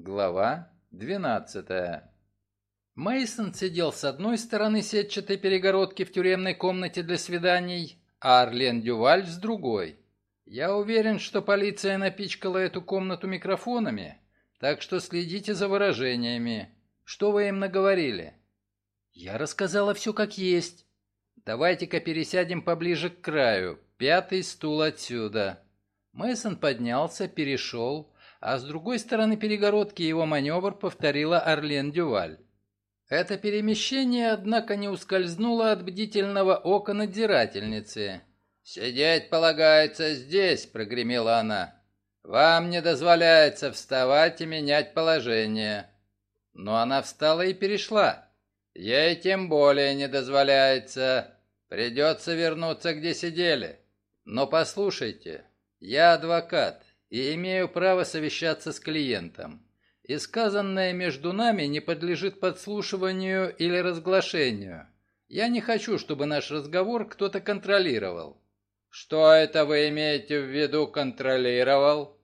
Глава 12. Мейсон сидел с одной стороны сетчатой перегородки в тюремной комнате для свиданий, а Арлен Дюваль с другой. Я уверен, что полиция напичкала эту комнату микрофонами, так что следите за выражениями. Что вы им наговорили? Я рассказала все как есть. Давайте-ка пересядем поближе к краю. Пятый стул отсюда. Мейсон поднялся, перешел, а с другой стороны перегородки его маневр повторила Орлен Дюваль. Это перемещение, однако, не ускользнуло от бдительного ока надзирательницы. «Сидеть полагается здесь», — прогремела она. «Вам не дозволяется вставать и менять положение». Но она встала и перешла. «Ей тем более не дозволяется. Придется вернуться, где сидели. Но послушайте, я адвокат и имею право совещаться с клиентом. И сказанное между нами не подлежит подслушиванию или разглашению. Я не хочу, чтобы наш разговор кто-то контролировал. Что это вы имеете в виду контролировал?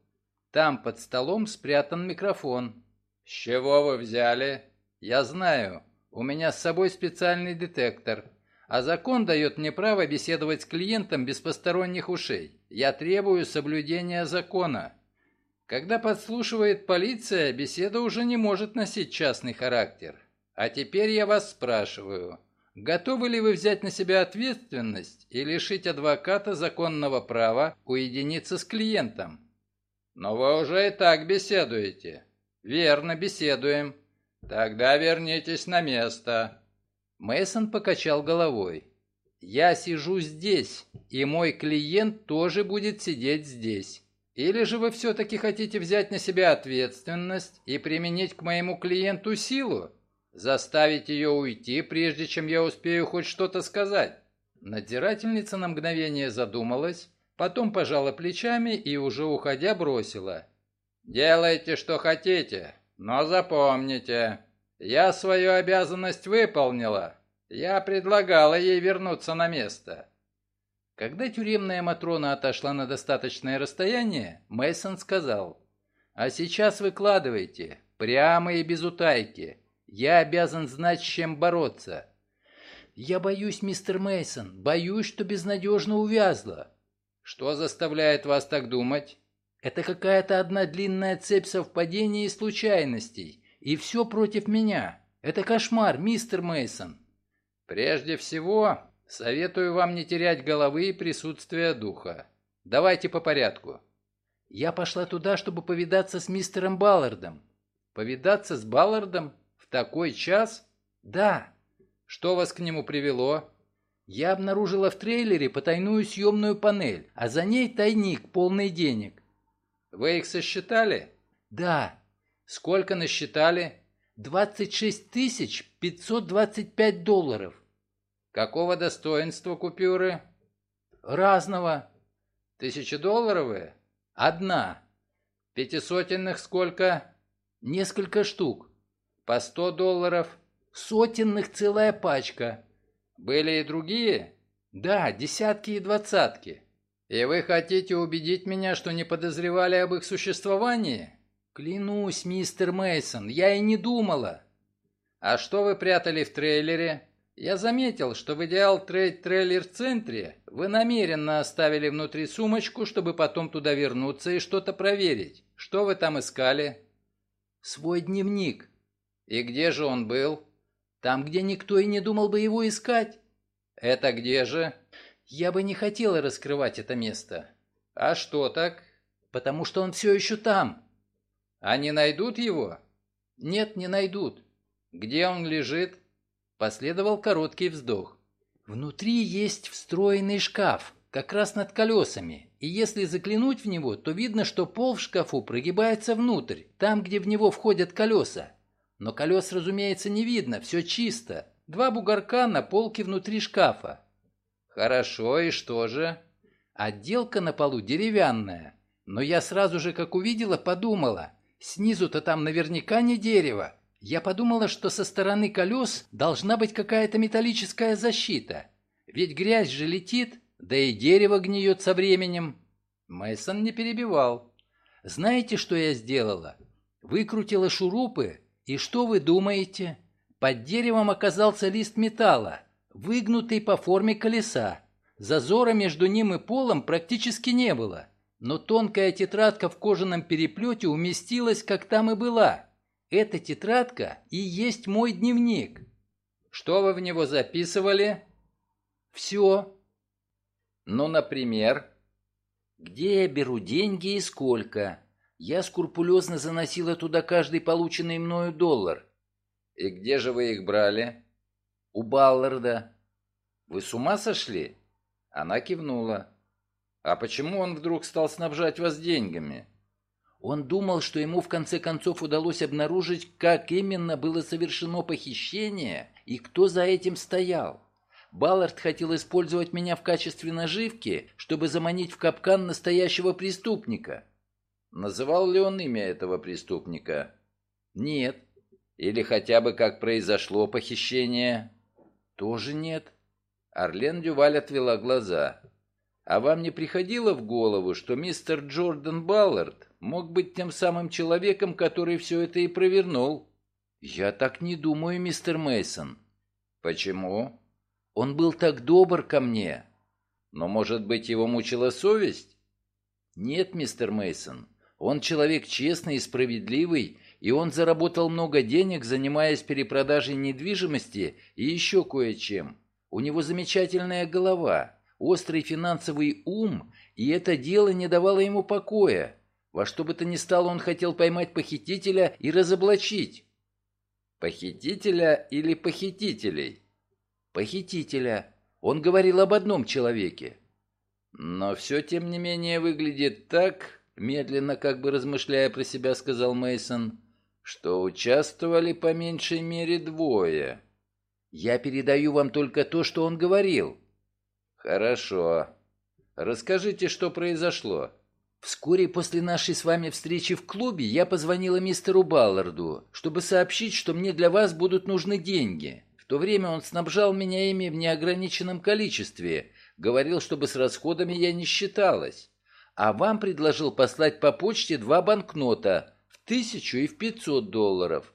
Там под столом спрятан микрофон. С чего вы взяли? Я знаю. У меня с собой специальный детектор. А закон дает мне право беседовать с клиентом без посторонних ушей. Я требую соблюдения закона. Когда подслушивает полиция, беседа уже не может носить частный характер. А теперь я вас спрашиваю, готовы ли вы взять на себя ответственность и лишить адвоката законного права уединиться с клиентом? Но вы уже и так беседуете. Верно, беседуем. Тогда вернитесь на место. Мейсон покачал головой. Я сижу здесь, и мой клиент тоже будет сидеть здесь. Или же вы все-таки хотите взять на себя ответственность и применить к моему клиенту силу? Заставить ее уйти, прежде чем я успею хоть что-то сказать?» Надзирательница на мгновение задумалась, потом пожала плечами и уже уходя бросила. «Делайте, что хотите, но запомните, я свою обязанность выполнила. Я предлагала ей вернуться на место. Когда тюремная Матрона отошла на достаточное расстояние, Мейсон сказал, «А сейчас выкладывайте, прямо и без утайки. Я обязан знать, с чем бороться». «Я боюсь, мистер Мейсон, боюсь, что безнадежно увязла». «Что заставляет вас так думать?» «Это какая-то одна длинная цепь совпадений и случайностей, и все против меня. Это кошмар, мистер Мейсон. Прежде всего, советую вам не терять головы и присутствия духа. Давайте по порядку. Я пошла туда, чтобы повидаться с мистером Баллардом. Повидаться с Баллардом в такой час? Да. Что вас к нему привело? Я обнаружила в трейлере потайную съемную панель, а за ней тайник, полный денег. Вы их сосчитали? Да. Сколько насчитали? 26 тысяч 525 долларов. Какого достоинства купюры? Разного. Тысячедолларовые? Одна. Пятисотенных сколько? Несколько штук. По сто долларов. Сотенных целая пачка. Были и другие? Да, десятки и двадцатки. И вы хотите убедить меня, что не подозревали об их существовании? Клянусь, мистер Мейсон, я и не думала. А что вы прятали в трейлере? Я заметил, что в идеал трейд трейлер центре вы намеренно оставили внутри сумочку, чтобы потом туда вернуться и что-то проверить. Что вы там искали? Свой дневник. И где же он был? Там, где никто и не думал бы его искать. Это где же? Я бы не хотела раскрывать это место. А что так? Потому что он все еще там. Они найдут его? Нет, не найдут. Где он лежит? Последовал короткий вздох. Внутри есть встроенный шкаф, как раз над колесами, и если заглянуть в него, то видно, что пол в шкафу прогибается внутрь, там, где в него входят колеса. Но колес, разумеется, не видно, все чисто. Два бугорка на полке внутри шкафа. Хорошо, и что же? Отделка на полу деревянная. Но я сразу же, как увидела, подумала, Снизу-то там наверняка не дерево. Я подумала, что со стороны колес должна быть какая-то металлическая защита. Ведь грязь же летит, да и дерево гниет со временем. Мейсон не перебивал. Знаете, что я сделала? Выкрутила шурупы, и что вы думаете? Под деревом оказался лист металла, выгнутый по форме колеса. Зазора между ним и полом практически не было, но тонкая тетрадка в кожаном переплете уместилась, как там и была. Эта тетрадка и есть мой дневник. Что вы в него записывали? Все. Ну, например? Где я беру деньги и сколько? Я скрупулезно заносила туда каждый полученный мною доллар. И где же вы их брали? У Балларда. Вы с ума сошли? Она кивнула. А почему он вдруг стал снабжать вас деньгами? Он думал, что ему в конце концов удалось обнаружить, как именно было совершено похищение и кто за этим стоял. Баллард хотел использовать меня в качестве наживки, чтобы заманить в капкан настоящего преступника. Называл ли он имя этого преступника? Нет. Или хотя бы как произошло похищение? Тоже нет. Орлен Дюваль отвела глаза. А вам не приходило в голову, что мистер Джордан Баллард мог быть тем самым человеком, который все это и провернул? Я так не думаю, мистер Мейсон. Почему? Он был так добр ко мне. Но, может быть, его мучила совесть? Нет, мистер Мейсон. Он человек честный и справедливый, и он заработал много денег, занимаясь перепродажей недвижимости и еще кое-чем. У него замечательная голова, острый финансовый ум, и это дело не давало ему покоя. Во что бы то ни стало, он хотел поймать похитителя и разоблачить. Похитителя или похитителей? Похитителя. Он говорил об одном человеке. Но все, тем не менее, выглядит так, медленно, как бы размышляя про себя, сказал Мейсон, что участвовали по меньшей мере двое. Я передаю вам только то, что он говорил. Хорошо. Расскажите, что произошло. Вскоре после нашей с вами встречи в клубе я позвонила мистеру Балларду, чтобы сообщить, что мне для вас будут нужны деньги. В то время он снабжал меня ими в неограниченном количестве, говорил, чтобы с расходами я не считалась а вам предложил послать по почте два банкнота в тысячу и в пятьсот долларов.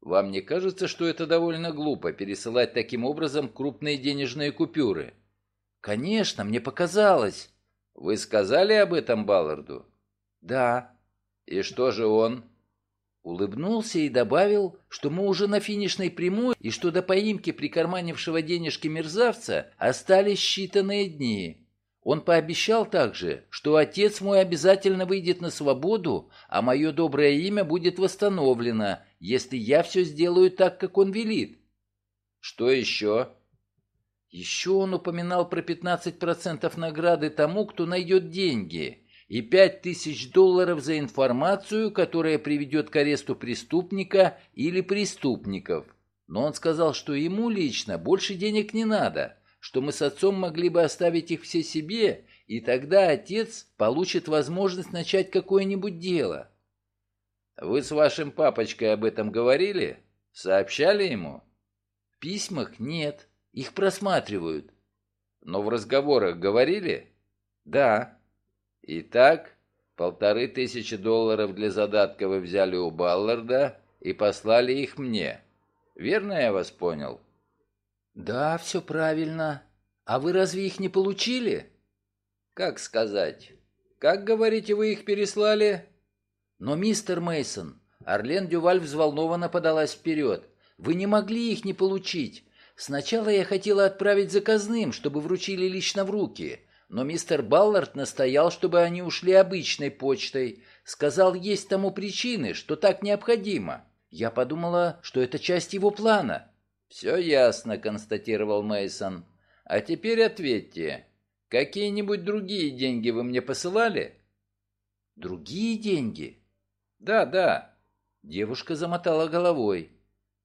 Вам не кажется, что это довольно глупо пересылать таким образом крупные денежные купюры? Конечно, мне показалось. Вы сказали об этом Балларду? Да. И что же он? Улыбнулся и добавил, что мы уже на финишной прямой и что до поимки прикарманившего денежки мерзавца остались считанные дни. Он пообещал также, что отец мой обязательно выйдет на свободу, а мое доброе имя будет восстановлено, если я все сделаю так, как он велит. Что еще? Еще он упоминал про 15% награды тому, кто найдет деньги, и 5000 долларов за информацию, которая приведет к аресту преступника или преступников. Но он сказал, что ему лично больше денег не надо – что мы с отцом могли бы оставить их все себе, и тогда отец получит возможность начать какое-нибудь дело. Вы с вашим папочкой об этом говорили? Сообщали ему? В письмах нет, их просматривают. Но в разговорах говорили? Да. Итак, полторы тысячи долларов для задатка вы взяли у Балларда и послали их мне. Верно я вас понял? «Да, все правильно. А вы разве их не получили?» «Как сказать? Как, говорите, вы их переслали?» «Но, мистер Мейсон, Орлен Дюваль взволнованно подалась вперед. «Вы не могли их не получить. Сначала я хотела отправить заказным, чтобы вручили лично в руки, но мистер Баллард настоял, чтобы они ушли обычной почтой. Сказал, есть тому причины, что так необходимо. Я подумала, что это часть его плана». «Все ясно», — констатировал Мейсон. «А теперь ответьте, какие-нибудь другие деньги вы мне посылали?» «Другие деньги?» «Да, да». Девушка замотала головой.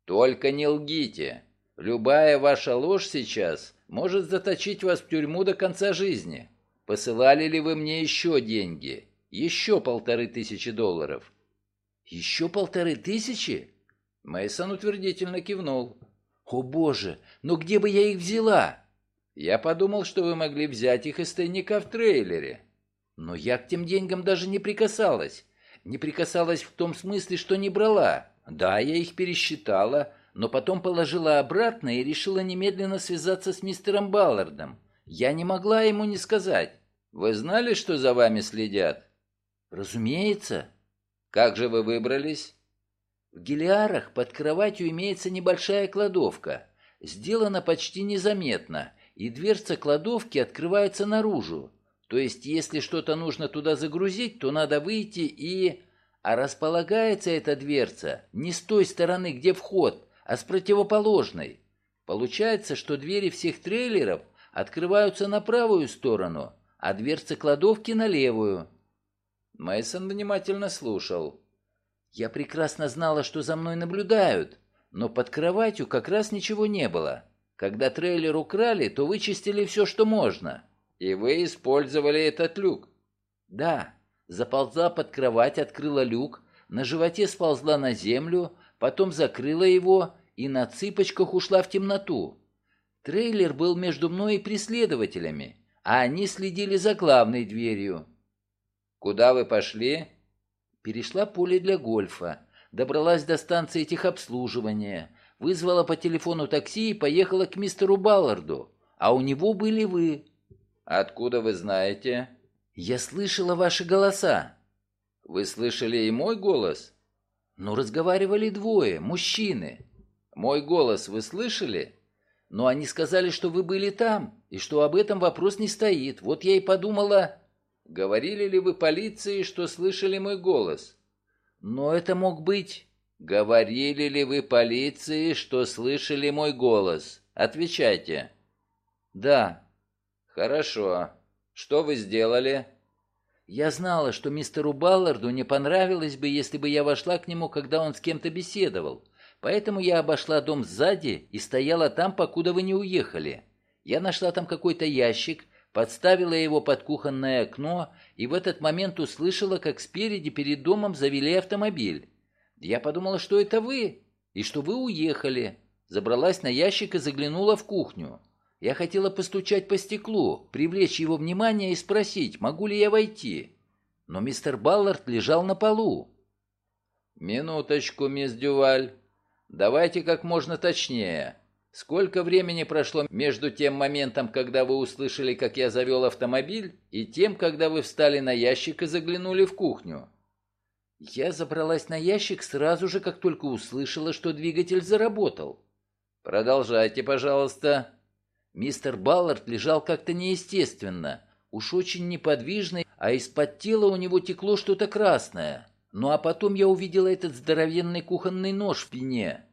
«Только не лгите. Любая ваша ложь сейчас может заточить вас в тюрьму до конца жизни. Посылали ли вы мне еще деньги? Еще полторы тысячи долларов?» «Еще полторы тысячи?» Мейсон утвердительно кивнул. «О боже, но где бы я их взяла?» «Я подумал, что вы могли взять их из тайника в трейлере». «Но я к тем деньгам даже не прикасалась. Не прикасалась в том смысле, что не брала. Да, я их пересчитала, но потом положила обратно и решила немедленно связаться с мистером Баллардом. Я не могла ему не сказать. Вы знали, что за вами следят? Разумеется. Как же вы выбрались? В Гелиарах под кроватью имеется небольшая кладовка. Сделана почти незаметно, и дверца кладовки открывается наружу. То есть, если что-то нужно туда загрузить, то надо выйти и... А располагается эта дверца не с той стороны, где вход, а с противоположной. Получается, что двери всех трейлеров открываются на правую сторону, а дверцы кладовки на левую. Мейсон внимательно слушал. Я прекрасно знала, что за мной наблюдают, но под кроватью как раз ничего не было. Когда трейлер украли, то вычистили все, что можно. И вы использовали этот люк? Да. Заползла под кровать, открыла люк, на животе сползла на землю, потом закрыла его и на цыпочках ушла в темноту. Трейлер был между мной и преследователями, а они следили за главной дверью. «Куда вы пошли?» Перешла поле для гольфа, добралась до станции техобслуживания, вызвала по телефону такси и поехала к мистеру Балларду, а у него были вы. «Откуда вы знаете?» «Я слышала ваши голоса». «Вы слышали и мой голос?» «Ну, разговаривали двое, мужчины». «Мой голос вы слышали?» «Но они сказали, что вы были там, и что об этом вопрос не стоит. Вот я и подумала...» «Говорили ли вы полиции, что слышали мой голос?» «Но это мог быть...» «Говорили ли вы полиции, что слышали мой голос? Отвечайте». «Да». «Хорошо. Что вы сделали?» «Я знала, что мистеру Балларду не понравилось бы, если бы я вошла к нему, когда он с кем-то беседовал. Поэтому я обошла дом сзади и стояла там, покуда вы не уехали. Я нашла там какой-то ящик, подставила его под кухонное окно и в этот момент услышала, как спереди перед домом завели автомобиль. Я подумала, что это вы, и что вы уехали. Забралась на ящик и заглянула в кухню. Я хотела постучать по стеклу, привлечь его внимание и спросить, могу ли я войти. Но мистер Баллард лежал на полу. «Минуточку, мисс Дюваль. Давайте как можно точнее. Сколько времени прошло между тем моментом, когда вы услышали, как я завел автомобиль, и тем, когда вы встали на ящик и заглянули в кухню?» Я забралась на ящик сразу же, как только услышала, что двигатель заработал. «Продолжайте, пожалуйста». Мистер Баллард лежал как-то неестественно, уж очень неподвижный, а из-под тела у него текло что-то красное. Ну а потом я увидела этот здоровенный кухонный нож в пене.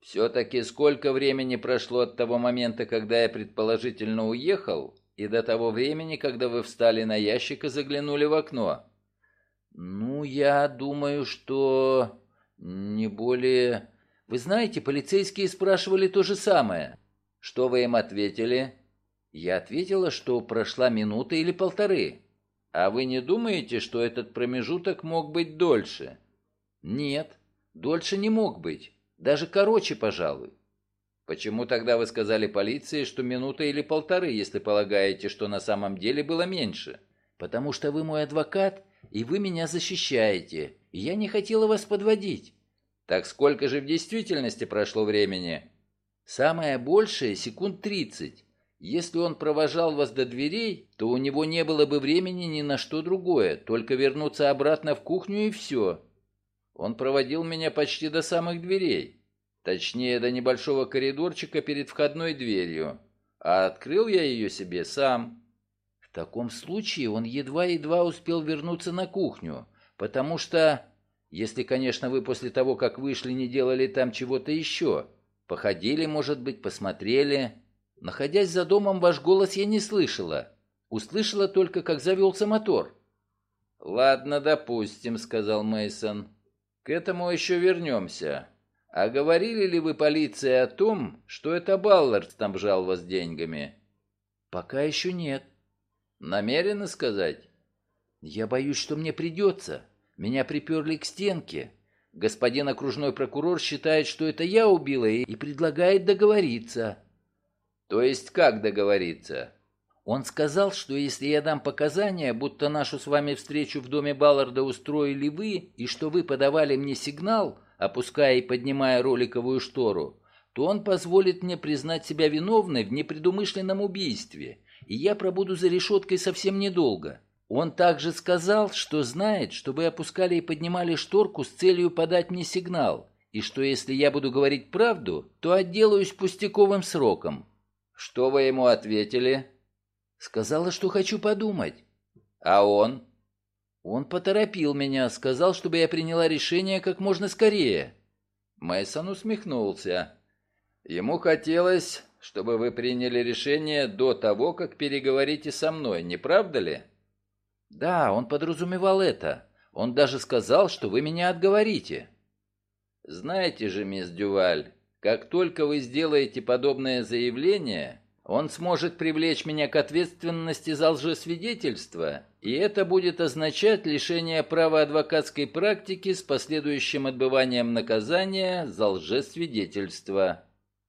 Все-таки сколько времени прошло от того момента, когда я предположительно уехал, и до того времени, когда вы встали на ящик и заглянули в окно? Ну, я думаю, что не более... Вы знаете, полицейские спрашивали то же самое. Что вы им ответили? Я ответила, что прошла минута или полторы. А вы не думаете, что этот промежуток мог быть дольше? Нет, дольше не мог быть. Даже короче, пожалуй. Почему тогда вы сказали полиции, что минута или полторы, если полагаете, что на самом деле было меньше? Потому что вы мой адвокат, и вы меня защищаете, и я не хотела вас подводить. Так сколько же в действительности прошло времени? Самое большее — секунд тридцать. Если он провожал вас до дверей, то у него не было бы времени ни на что другое, только вернуться обратно в кухню и все. Он проводил меня почти до самых дверей. Точнее, до небольшого коридорчика перед входной дверью. А открыл я ее себе сам. В таком случае он едва-едва успел вернуться на кухню, потому что... Если, конечно, вы после того, как вышли, не делали там чего-то еще. Походили, может быть, посмотрели. Находясь за домом, ваш голос я не слышала. Услышала только, как завелся мотор. «Ладно, допустим», — сказал Мейсон. «К этому еще вернемся. А говорили ли вы полиции о том, что это Баллард снабжал вас деньгами?» «Пока еще нет». «Намерены сказать?» «Я боюсь, что мне придется. Меня приперли к стенке. Господин окружной прокурор считает, что это я убила и предлагает договориться. То есть как договориться? Он сказал, что если я дам показания, будто нашу с вами встречу в доме Балларда устроили вы, и что вы подавали мне сигнал, опуская и поднимая роликовую штору, то он позволит мне признать себя виновной в непредумышленном убийстве, и я пробуду за решеткой совсем недолго. Он также сказал, что знает, что вы опускали и поднимали шторку с целью подать мне сигнал, и что если я буду говорить правду, то отделаюсь пустяковым сроком. Что вы ему ответили? Сказала, что хочу подумать. А он? Он поторопил меня, сказал, чтобы я приняла решение как можно скорее. Мейсон усмехнулся. Ему хотелось, чтобы вы приняли решение до того, как переговорите со мной, не правда ли? Да, он подразумевал это. Он даже сказал, что вы меня отговорите. Знаете же, мисс Дюваль, как только вы сделаете подобное заявление, он сможет привлечь меня к ответственности за лжесвидетельство, и это будет означать лишение права адвокатской практики с последующим отбыванием наказания за лжесвидетельство.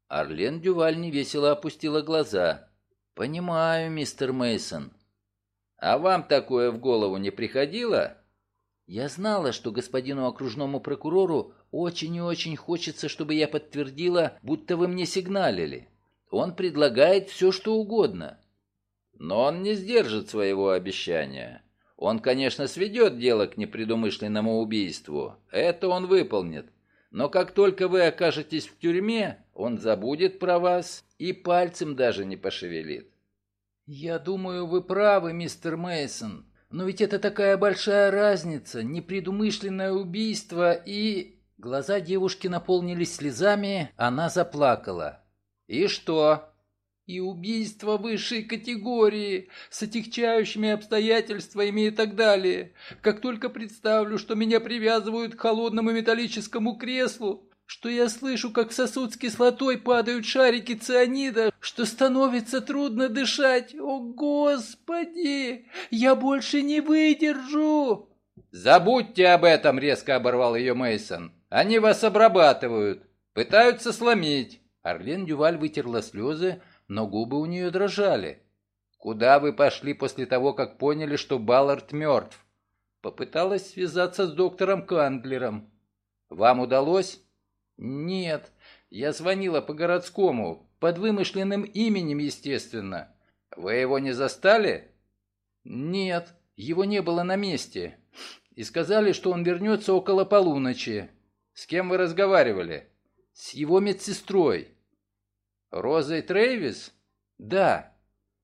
Арлен Дюваль невесело опустила глаза. «Понимаю, мистер Мейсон. А вам такое в голову не приходило?» «Я знала, что господину окружному прокурору очень и очень хочется, чтобы я подтвердила, будто вы мне сигналили». Он предлагает все, что угодно. Но он не сдержит своего обещания. Он, конечно, сведет дело к непредумышленному убийству. Это он выполнит. Но как только вы окажетесь в тюрьме, он забудет про вас и пальцем даже не пошевелит. Я думаю, вы правы, мистер Мейсон. Но ведь это такая большая разница, непредумышленное убийство и... Глаза девушки наполнились слезами, она заплакала. «И что?» «И убийство высшей категории, с отягчающими обстоятельствами и так далее. Как только представлю, что меня привязывают к холодному металлическому креслу, что я слышу, как в сосуд с кислотой падают шарики цианида, что становится трудно дышать. О, Господи! Я больше не выдержу!» «Забудьте об этом!» — резко оборвал ее Мейсон. «Они вас обрабатывают, пытаются сломить». Орлен Дюваль вытерла слезы, но губы у нее дрожали. «Куда вы пошли после того, как поняли, что Баллард мертв?» «Попыталась связаться с доктором Кандлером». «Вам удалось?» «Нет. Я звонила по городскому, под вымышленным именем, естественно». «Вы его не застали?» «Нет, его не было на месте. И сказали, что он вернется около полуночи». «С кем вы разговаривали?» «С его медсестрой». Розой Трейвис? Да.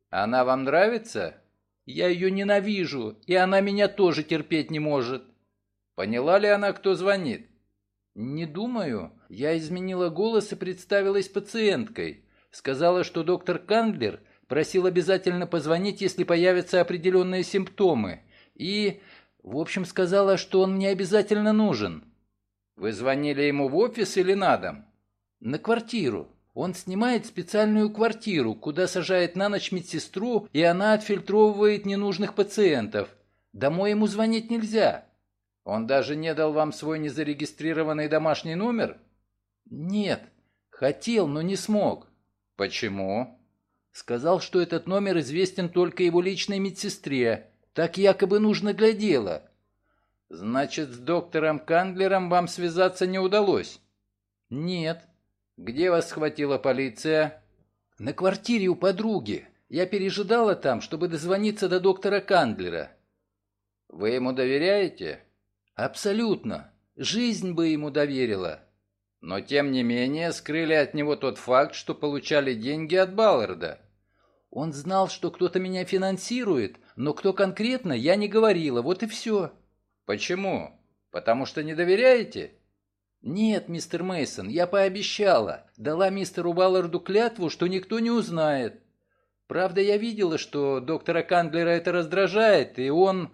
Она вам нравится? Я ее ненавижу, и она меня тоже терпеть не может. Поняла ли она, кто звонит? Не думаю. Я изменила голос и представилась пациенткой. Сказала, что доктор Кандлер просил обязательно позвонить, если появятся определенные симптомы. И, в общем, сказала, что он мне обязательно нужен. Вы звонили ему в офис или на дом? На квартиру. Он снимает специальную квартиру, куда сажает на ночь медсестру, и она отфильтровывает ненужных пациентов. Домой ему звонить нельзя. Он даже не дал вам свой незарегистрированный домашний номер? Нет. Хотел, но не смог. Почему? Сказал, что этот номер известен только его личной медсестре. Так якобы нужно для дела. Значит, с доктором Кандлером вам связаться не удалось? Нет. «Где вас схватила полиция?» «На квартире у подруги. Я пережидала там, чтобы дозвониться до доктора Кандлера». «Вы ему доверяете?» «Абсолютно. Жизнь бы ему доверила». «Но тем не менее скрыли от него тот факт, что получали деньги от Балларда». «Он знал, что кто-то меня финансирует, но кто конкретно, я не говорила, вот и все». «Почему? Потому что не доверяете?» «Нет, мистер Мейсон, я пообещала. Дала мистеру Балларду клятву, что никто не узнает. Правда, я видела, что доктора Кандлера это раздражает, и он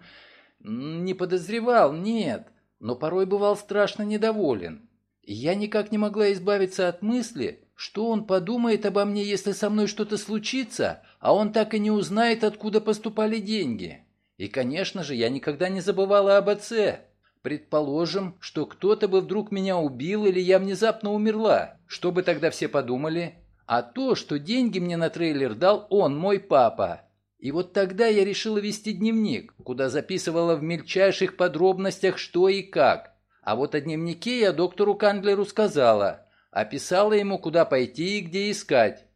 не подозревал, нет, но порой бывал страшно недоволен. Я никак не могла избавиться от мысли, что он подумает обо мне, если со мной что-то случится, а он так и не узнает, откуда поступали деньги. И, конечно же, я никогда не забывала об отце». Предположим, что кто-то бы вдруг меня убил или я внезапно умерла. Что бы тогда все подумали? А то, что деньги мне на трейлер дал он, мой папа. И вот тогда я решила вести дневник, куда записывала в мельчайших подробностях что и как. А вот о дневнике я доктору Кандлеру сказала, описала ему, куда пойти и где искать.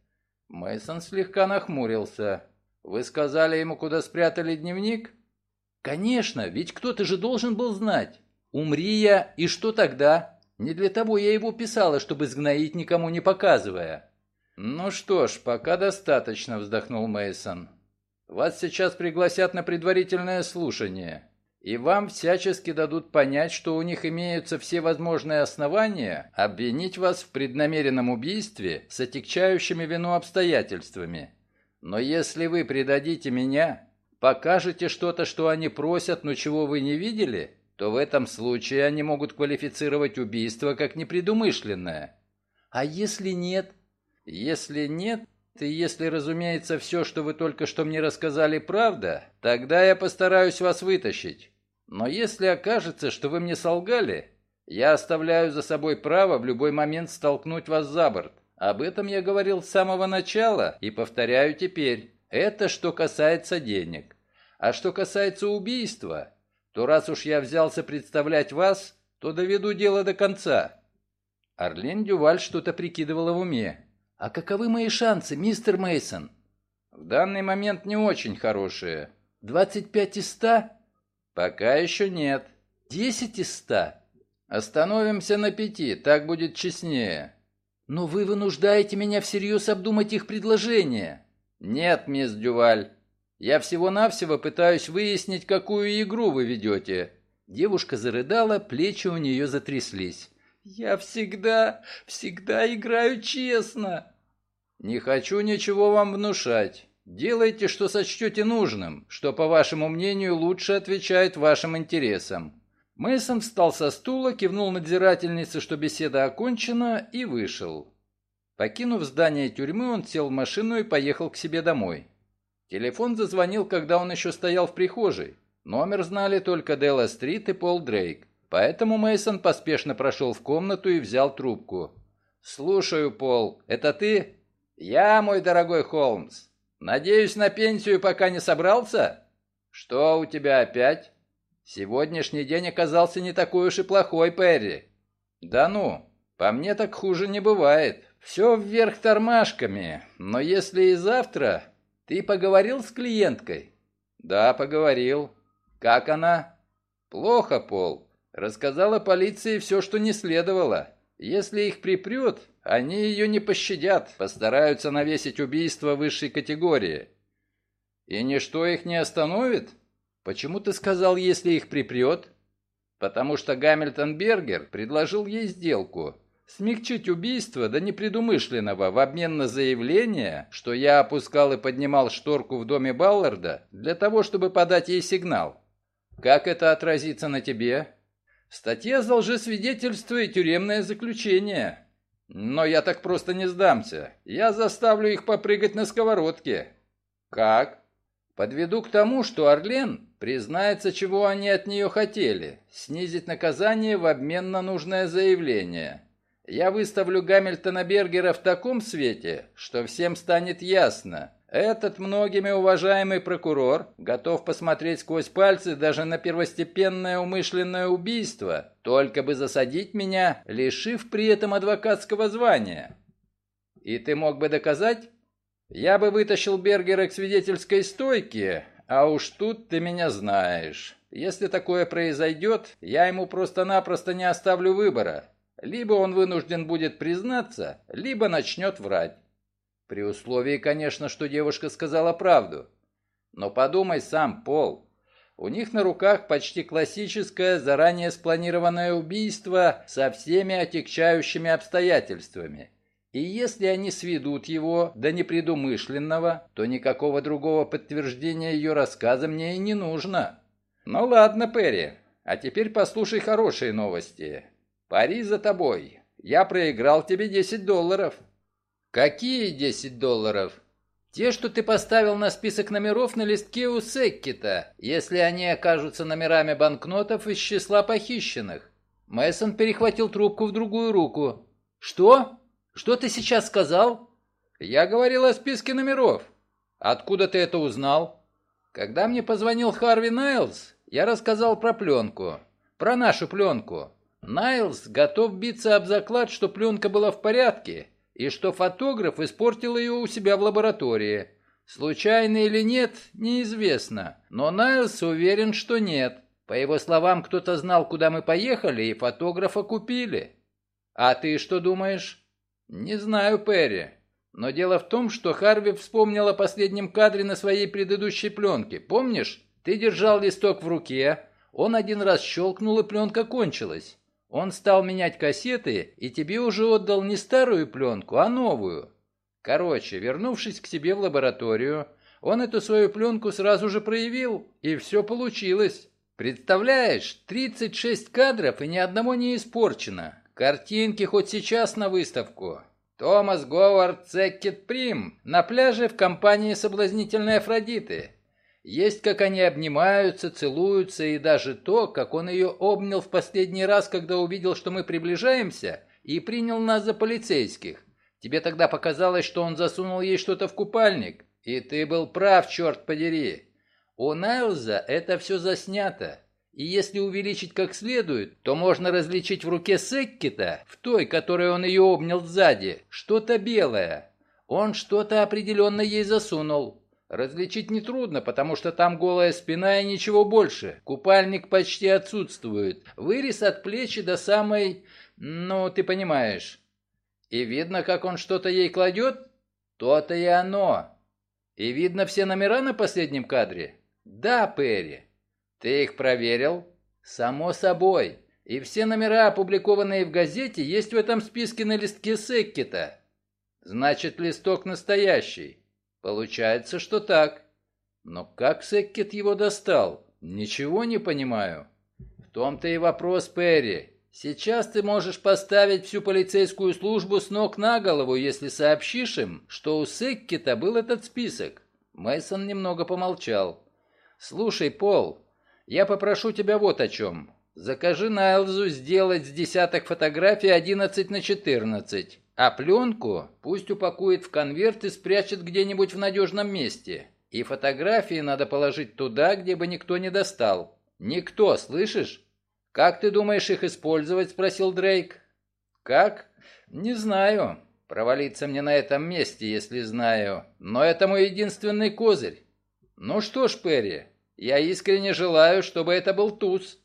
Мейсон слегка нахмурился. Вы сказали ему, куда спрятали дневник? Конечно, ведь кто-то же должен был знать. Умри я, и что тогда? Не для того я его писала, чтобы сгноить, никому не показывая. Ну что ж, пока достаточно, вздохнул Мейсон. Вас сейчас пригласят на предварительное слушание, и вам всячески дадут понять, что у них имеются все возможные основания обвинить вас в преднамеренном убийстве с отягчающими вину обстоятельствами. Но если вы предадите меня, покажете что-то, что они просят, но чего вы не видели, то в этом случае они могут квалифицировать убийство как непредумышленное. А если нет? Если нет, и если, разумеется, все, что вы только что мне рассказали, правда, тогда я постараюсь вас вытащить. Но если окажется, что вы мне солгали, я оставляю за собой право в любой момент столкнуть вас за борт. Об этом я говорил с самого начала и повторяю теперь. Это что касается денег. А что касается убийства, то раз уж я взялся представлять вас, то доведу дело до конца». Орлен Дюваль что-то прикидывала в уме. «А каковы мои шансы, мистер Мейсон? «В данный момент не очень хорошие». «Двадцать пять из ста?» «Пока еще нет». «Десять из ста?» «Остановимся на пяти, так будет честнее». «Но вы вынуждаете меня всерьез обдумать их предложение». «Нет, мисс Дюваль, я всего-навсего пытаюсь выяснить, какую игру вы ведете». Девушка зарыдала, плечи у нее затряслись. «Я всегда, всегда играю честно». «Не хочу ничего вам внушать. Делайте, что сочтете нужным, что, по вашему мнению, лучше отвечает вашим интересам». Мейсон встал со стула, кивнул надзирательнице, что беседа окончена, и вышел. Покинув здание тюрьмы, он сел в машину и поехал к себе домой. Телефон зазвонил, когда он еще стоял в прихожей. Номер знали только Делла Стрит и Пол Дрейк. Поэтому Мейсон поспешно прошел в комнату и взял трубку. «Слушаю, Пол. Это ты?» «Я, мой дорогой Холмс. Надеюсь, на пенсию пока не собрался?» «Что у тебя опять?» «Сегодняшний день оказался не такой уж и плохой, Перри». «Да ну, по мне так хуже не бывает. Все вверх тормашками. Но если и завтра, «Ты поговорил с клиенткой?» «Да, поговорил. Как она?» «Плохо, Пол. Рассказала полиции все, что не следовало. Если их припрет, они ее не пощадят, постараются навесить убийство высшей категории». «И ничто их не остановит?» «Почему ты сказал, если их припрет?» «Потому что Гамильтон Бергер предложил ей сделку. Смягчить убийство до непредумышленного в обмен на заявление, что я опускал и поднимал шторку в доме Балларда для того, чтобы подать ей сигнал. Как это отразится на тебе? Статья за лжесвидетельство и тюремное заключение. Но я так просто не сдамся. Я заставлю их попрыгать на сковородке. Как? Подведу к тому, что Орлен признается, чего они от нее хотели. Снизить наказание в обмен на нужное заявление. Я выставлю Гамильтона Бергера в таком свете, что всем станет ясно. Этот многими уважаемый прокурор готов посмотреть сквозь пальцы даже на первостепенное умышленное убийство, только бы засадить меня, лишив при этом адвокатского звания. И ты мог бы доказать? Я бы вытащил Бергера к свидетельской стойке, а уж тут ты меня знаешь. Если такое произойдет, я ему просто-напросто не оставлю выбора. Либо он вынужден будет признаться, либо начнет врать. При условии, конечно, что девушка сказала правду. Но подумай сам, Пол. У них на руках почти классическое, заранее спланированное убийство со всеми отягчающими обстоятельствами. И если они сведут его до непредумышленного, то никакого другого подтверждения ее рассказа мне и не нужно. Ну ладно, Перри, а теперь послушай хорошие новости. Пари за тобой. Я проиграл тебе 10 долларов». «Какие 10 долларов?» «Те, что ты поставил на список номеров на листке у Секкита, если они окажутся номерами банкнотов из числа похищенных». Мэйсон перехватил трубку в другую руку. «Что? Что ты сейчас сказал?» «Я говорил о списке номеров. Откуда ты это узнал? Когда мне позвонил Харви Найлз, я рассказал про пленку. Про нашу пленку. Найлз готов биться об заклад, что пленка была в порядке, и что фотограф испортил ее у себя в лаборатории. Случайно или нет, неизвестно, но Найлз уверен, что нет. По его словам, кто-то знал, куда мы поехали, и фотографа купили. А ты что думаешь? Не знаю, Перри. Но дело в том, что Харви вспомнил о последнем кадре на своей предыдущей пленке. Помнишь? Ты держал листок в руке, он один раз щелкнул, и пленка кончилась. Он стал менять кассеты, и тебе уже отдал не старую пленку, а новую. Короче, вернувшись к себе в лабораторию, он эту свою пленку сразу же проявил, и все получилось. Представляешь, 36 кадров и ни одного не испорчено. Картинки хоть сейчас на выставку. Томас Говард Цеккет Прим на пляже в компании соблазнительной Афродиты. Есть, как они обнимаются, целуются, и даже то, как он ее обнял в последний раз, когда увидел, что мы приближаемся, и принял нас за полицейских. Тебе тогда показалось, что он засунул ей что-то в купальник, и ты был прав, черт подери. У Найлза это все заснято. И если увеличить как следует, то можно различить в руке Секкита, в той, которой он ее обнял сзади, что-то белое. Он что-то определенно ей засунул. Различить нетрудно, потому что там голая спина и ничего больше. Купальник почти отсутствует. Вырез от плечи до самой... Ну, ты понимаешь. И видно, как он что-то ей кладет? То-то и оно. И видно все номера на последнем кадре? «Да, Перри». «Ты их проверил?» «Само собой. И все номера, опубликованные в газете, есть в этом списке на листке Секкета». «Значит, листок настоящий». «Получается, что так». «Но как Секкет его достал? Ничего не понимаю». «В том-то и вопрос, Перри. Сейчас ты можешь поставить всю полицейскую службу с ног на голову, если сообщишь им, что у Секкета был этот список». Мейсон немного помолчал. «Слушай, Пол, я попрошу тебя вот о чем. Закажи Найлзу сделать с десяток фотографий 11 на 14, а пленку пусть упакует в конверт и спрячет где-нибудь в надежном месте. И фотографии надо положить туда, где бы никто не достал. Никто, слышишь? Как ты думаешь их использовать?» – спросил Дрейк. «Как? Не знаю. Провалиться мне на этом месте, если знаю. Но это мой единственный козырь. Ну что ж, Перри, я искренне желаю, чтобы это был туз.